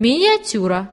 миниатюра.